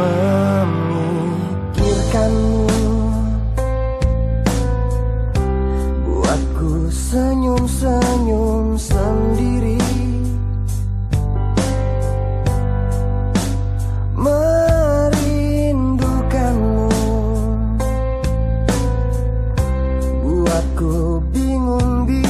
memikirkanmu. Buatku senyum-senyum sendiri. Merindukanmu. Buatku bingung-bingung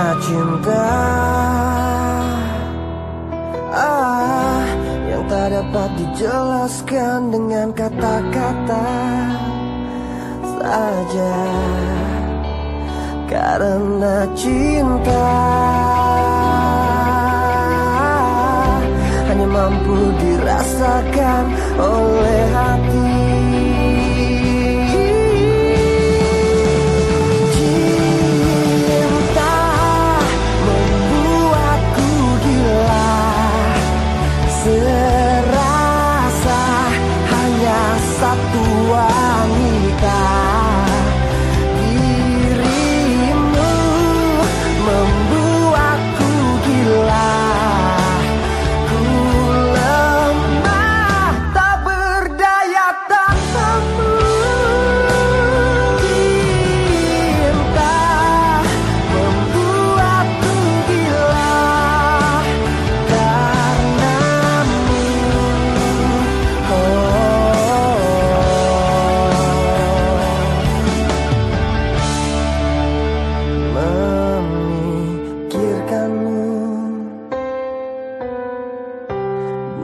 Cinta Ah, yang tak dapat dijelaskan dengan kata-kata saja. Karena cinta Hanya mampu dirasakan oleh hati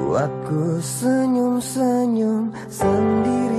Buatku senyum-senyum sendiri.